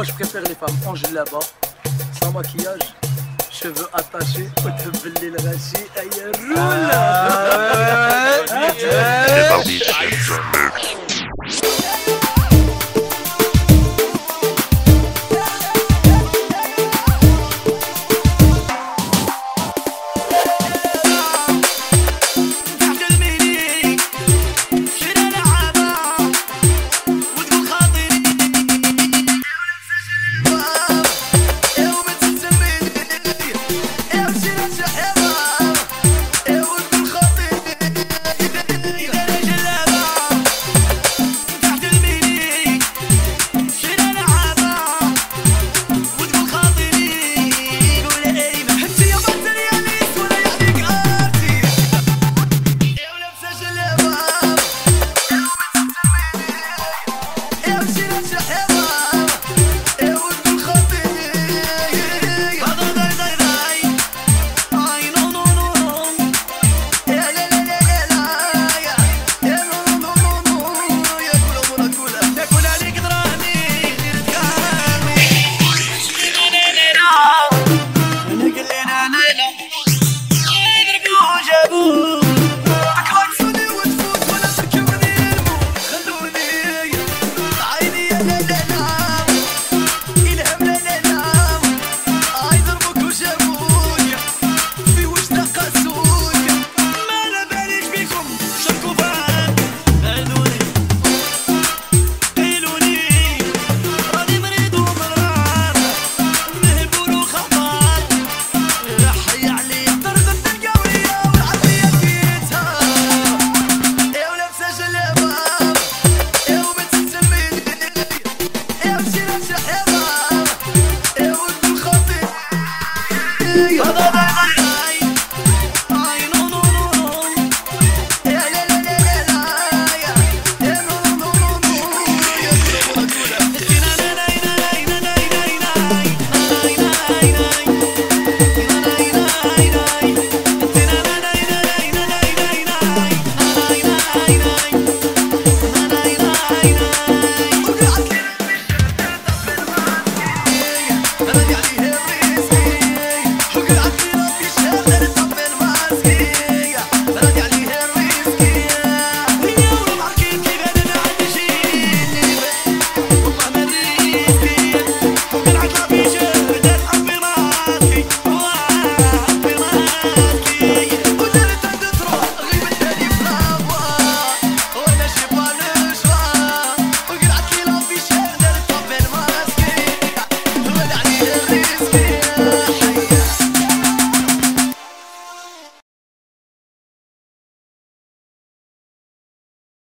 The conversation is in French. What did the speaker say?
Moi, je préfère les femmes en là-bas, sans maquillage, cheveux attachés, le rassis, aïe, roule! de.